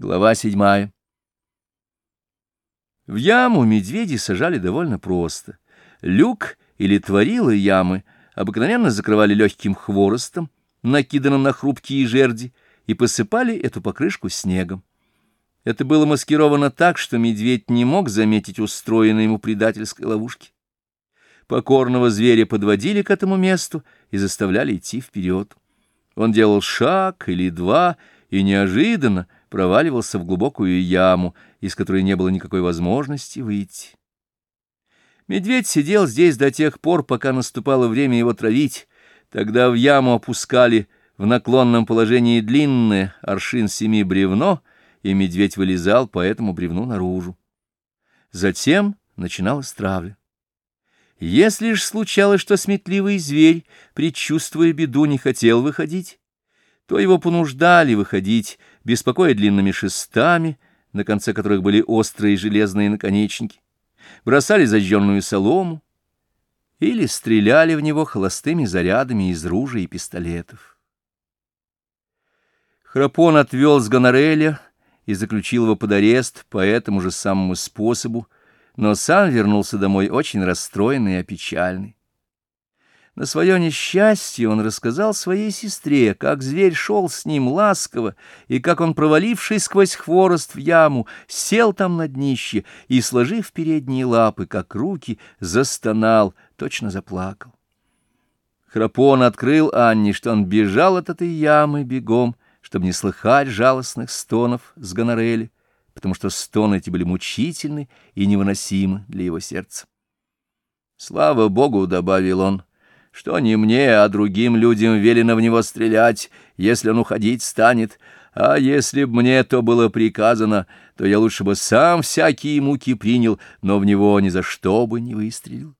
Глава седьмая. В яму медведи сажали довольно просто. Люк или творилы ямы обыкновенно закрывали легким хворостом, накиданным на хрупкие жерди, и посыпали эту покрышку снегом. Это было маскировано так, что медведь не мог заметить устроенной ему предательской ловушки. Покорного зверя подводили к этому месту и заставляли идти вперед. Он делал шаг или два, и неожиданно — проваливался в глубокую яму, из которой не было никакой возможности выйти. Медведь сидел здесь до тех пор, пока наступало время его травить. Тогда в яму опускали в наклонном положении длинное аршин семи бревно, и медведь вылезал по этому бревну наружу. Затем начиналась травля. Если ж случалось, что сметливый зверь, предчувствуя беду, не хотел выходить, то его понуждали выходить, беспокоя длинными шестами, на конце которых были острые железные наконечники, бросали зажженную солому или стреляли в него холостыми зарядами из ружей и пистолетов. Храпон отвел с Гонореля и заключил его под арест по этому же самому способу, но сам вернулся домой очень расстроенный и опечальный. На свое несчастье он рассказал своей сестре, как зверь шел с ним ласково, и как он, провалившись сквозь хворост в яму, сел там на днище и, сложив передние лапы, как руки, застонал, точно заплакал. Храпон открыл Анне, что он бежал от этой ямы бегом, чтобы не слыхать жалостных стонов с гонорели, потому что стоны эти были мучительны и невыносимы для его сердца. «Слава Богу!» — добавил он — что не мне, а другим людям велено в него стрелять, если он уходить станет, а если б мне то было приказано, то я лучше бы сам всякие муки принял, но в него ни за что бы не выстрелил.